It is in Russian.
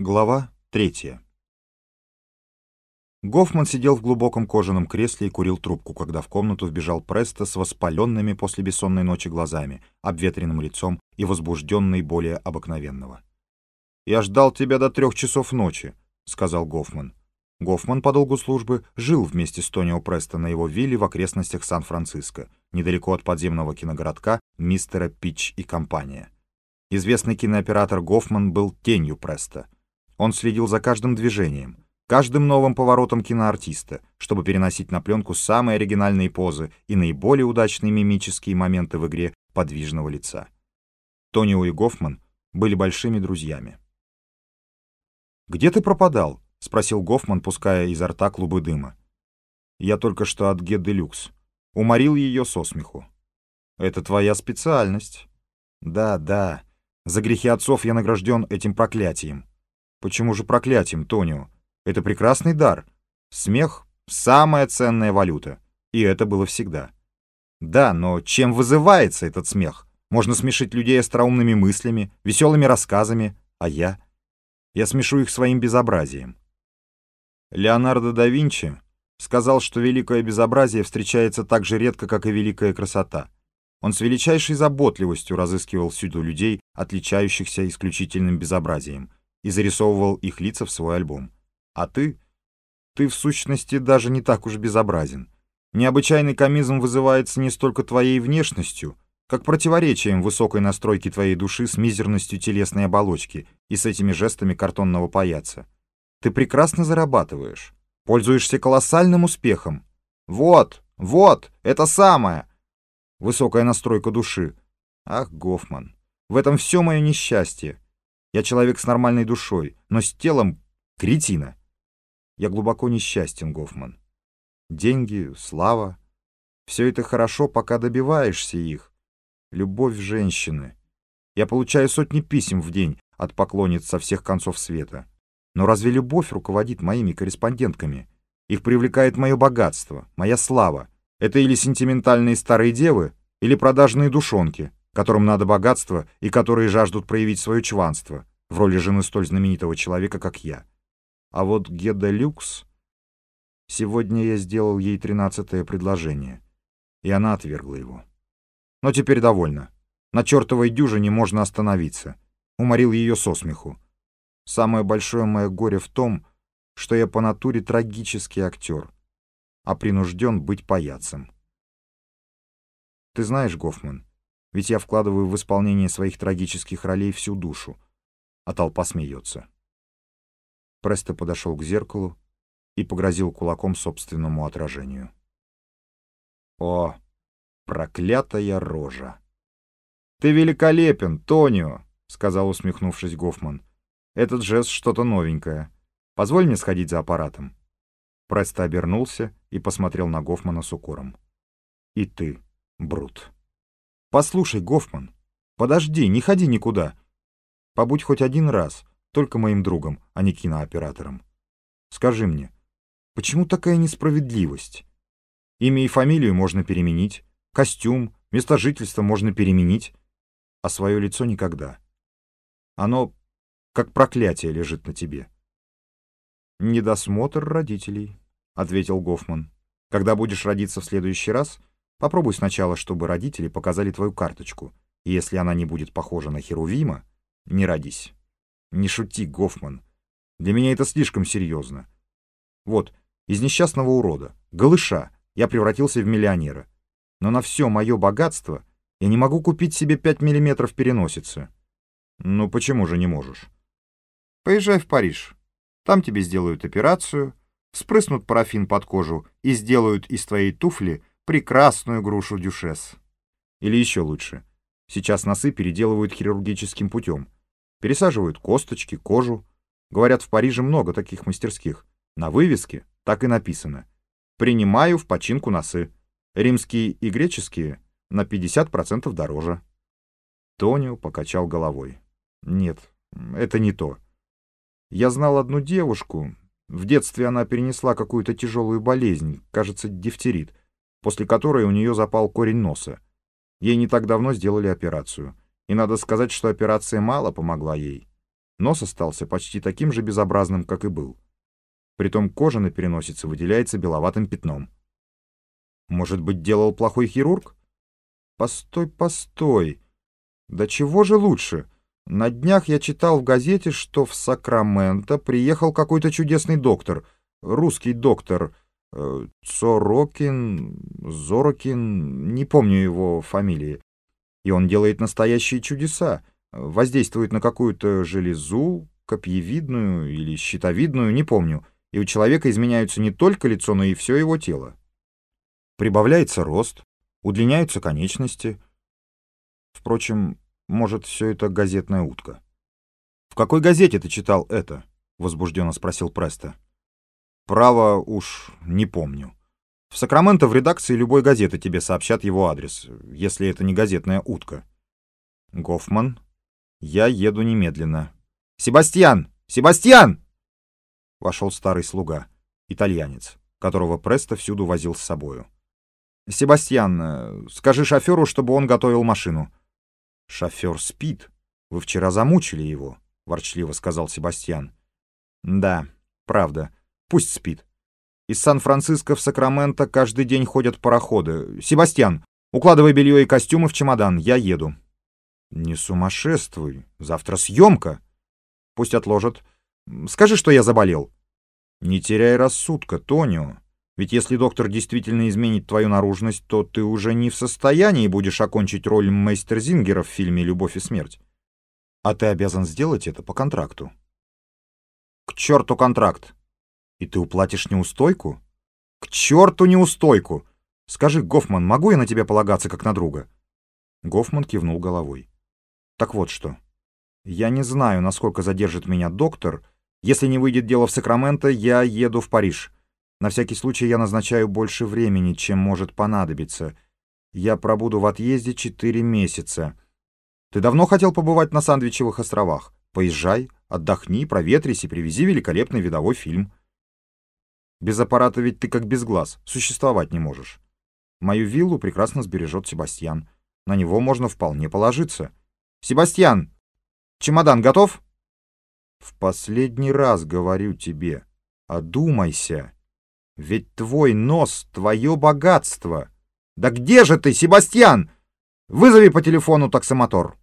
Глава третья. Гофман сидел в глубоком кожаном кресле и курил трубку, когда в комнату вбежал Престо с воспаленными после бессонной ночи глазами, обветренным лицом и возбужденный более обыкновенного. «Я ждал тебя до трех часов ночи», — сказал Гофман. Гофман по долгу службы жил вместе с Тонио Престо на его вилле в окрестностях Сан-Франциско, недалеко от подземного киногородка «Мистера Питч и компания». Известный кинооператор Гофман был тенью Престо — он следил за каждым движением, каждым новым поворотом киноартиста, чтобы переносить на пленку самые оригинальные позы и наиболее удачные мимические моменты в игре подвижного лица. Тонио и Гофман были большими друзьями. «Где ты пропадал?» — спросил Гофман, пуская изо рта клубы дыма. «Я только что от Гедделюкс. Уморил ее со смеху». «Это твоя специальность». «Да, да. За грехи отцов я награжден этим проклятием. Почему же проклятием, Тонио? Это прекрасный дар. Смех — самая ценная валюта. И это было всегда. Да, но чем вызывается этот смех? Можно смешить людей остроумными мыслями, веселыми рассказами, а я? Я смешу их своим безобразием. Леонардо да Винчи сказал, что великое безобразие встречается так же редко, как и великая красота. Он с величайшей заботливостью разыскивал всюду людей, отличающихся исключительным безобразием — и зарисовывал их лица в свой альбом. А ты? Ты, в сущности, даже не так уж безобразен. Необычайный комизм вызывается не столько твоей внешностью, как противоречием высокой настройки твоей души с мизерностью телесной оболочки и с этими жестами картонного паяца. Ты прекрасно зарабатываешь, пользуешься колоссальным успехом. Вот, вот, это самое! Высокая настройка души. Ах, Гофман, в этом все мое несчастье. Я человек с нормальной душой, но с телом кретина. Я глубоко несчастен, Гофман. Деньги, слава — все это хорошо, пока добиваешься их. Любовь женщины. Я получаю сотни писем в день от поклонниц со всех концов света. Но разве любовь руководит моими корреспондентками? Их привлекает мое богатство, моя слава. Это или сентиментальные старые девы, или продажные душонки — которым надо богатство и которые жаждут проявить свое чванство в роли жены столь знаменитого человека, как я. А вот Геда Люкс... Сегодня я сделал ей тринадцатое предложение, и она отвергла его. Но теперь довольна. На чертовой дюжине можно остановиться. Уморил ее со смеху. Самое большое мое горе в том, что я по натуре трагический актер, а принужден быть паяцем. Ты знаешь, Гофман, ведь я вкладываю в исполнение своих трагических ролей всю душу. А толпа смеется. Престо подошел к зеркалу и погрозил кулаком собственному отражению. О, проклятая рожа! «Ты великолепен, Тонио!» — сказал, усмехнувшись Гофман. «Этот жест что-то новенькое. Позволь мне сходить за аппаратом». Престо обернулся и посмотрел на Гофмана с укором. «И ты, Брут». «Послушай, Гофман, подожди, не ходи никуда. Побудь хоть один раз, только моим другом, а не кинооператором. Скажи мне, почему такая несправедливость? Имя и фамилию можно переменить, костюм, место жительства можно переменить, а свое лицо никогда. Оно как проклятие лежит на тебе». «Недосмотр родителей», — ответил Гофман. «Когда будешь родиться в следующий раз, Попробуй сначала, чтобы родители показали твою карточку, и если она не будет похожа на Херувима, не родись. Не шути, Гофман. Для меня это слишком серьезно. Вот, из несчастного урода, голыша, я превратился в миллионера. Но на все мое богатство я не могу купить себе 5 миллиметров переносицы. Ну почему же не можешь? Поезжай в Париж. Там тебе сделают операцию, вспрыснут парафин под кожу и сделают из твоей туфли прекрасную грушу дюшес. Или еще лучше. Сейчас носы переделывают хирургическим путем. Пересаживают косточки, кожу. Говорят, в Париже много таких мастерских. На вывеске так и написано. «Принимаю в починку носы. Римские и греческие на 50% дороже». Тонио покачал головой. «Нет, это не то. Я знал одну девушку. В детстве она перенесла какую-то тяжелую болезнь, кажется, дифтерит после которой у нее запал корень носа. Ей не так давно сделали операцию. И надо сказать, что операция мало помогла ей. Нос остался почти таким же безобразным, как и был. Притом кожа на переносице выделяется беловатым пятном. Может быть, делал плохой хирург? Постой, постой. Да чего же лучше? На днях я читал в газете, что в Сакраменто приехал какой-то чудесный доктор, русский доктор, Цорокин, Зорокин, не помню его фамилии. И он делает настоящие чудеса, воздействует на какую-то железу, копьевидную или щитовидную, не помню, и у человека изменяются не только лицо, но и все его тело. Прибавляется рост, удлиняются конечности. Впрочем, может, все это газетная утка. «В какой газете ты читал это?» — возбужденно спросил Преста. «Право уж не помню. В Сакраменто в редакции любой газеты тебе сообщат его адрес, если это не газетная утка». «Гофман, я еду немедленно». «Себастьян! Себастьян!» Вошел старый слуга, итальянец, которого Преста всюду возил с собою. «Себастьян, э, скажи шоферу, чтобы он готовил машину». «Шофер спит. Вы вчера замучили его», — ворчливо сказал Себастьян. «Да, правда. Пусть спит. Из Сан-Франциско в Сакраменто каждый день ходят пароходы. Себастьян, укладывай белье и костюмы в чемодан, я еду». «Не сумасшествуй. Завтра съемка». «Пусть отложат. Скажи, что я заболел». «Не теряй рассудка, Тонио. Ведь если доктор действительно изменит твою наружность, то ты уже не в состоянии будешь окончить роль Мейстерзингера в фильме «Любовь и смерть». А ты обязан сделать это по контракту. К черту контракт! И ты уплатишь неустойку? К черту неустойку! Скажи, Гофман, могу я на тебя полагаться как на друга? Гофман кивнул головой. Так вот что. Я не знаю, насколько задержит меня доктор. Если не выйдет дело в Сакраменто, я еду в Париж. На всякий случай я назначаю больше времени, чем может понадобиться. Я пробуду в отъезде четыре месяца. Ты давно хотел побывать на Сандвичевых островах? Поезжай, отдохни, проветрись и привези великолепный видовой фильм. Без аппарата ведь ты как без глаз, существовать не можешь. Мою виллу прекрасно сбережет Себастьян. На него можно вполне положиться. Себастьян, чемодан готов? В последний раз говорю тебе, одумайся. Ведь твой нос — твое богатство. Да где же ты, Себастьян? Вызови по телефону таксомотор.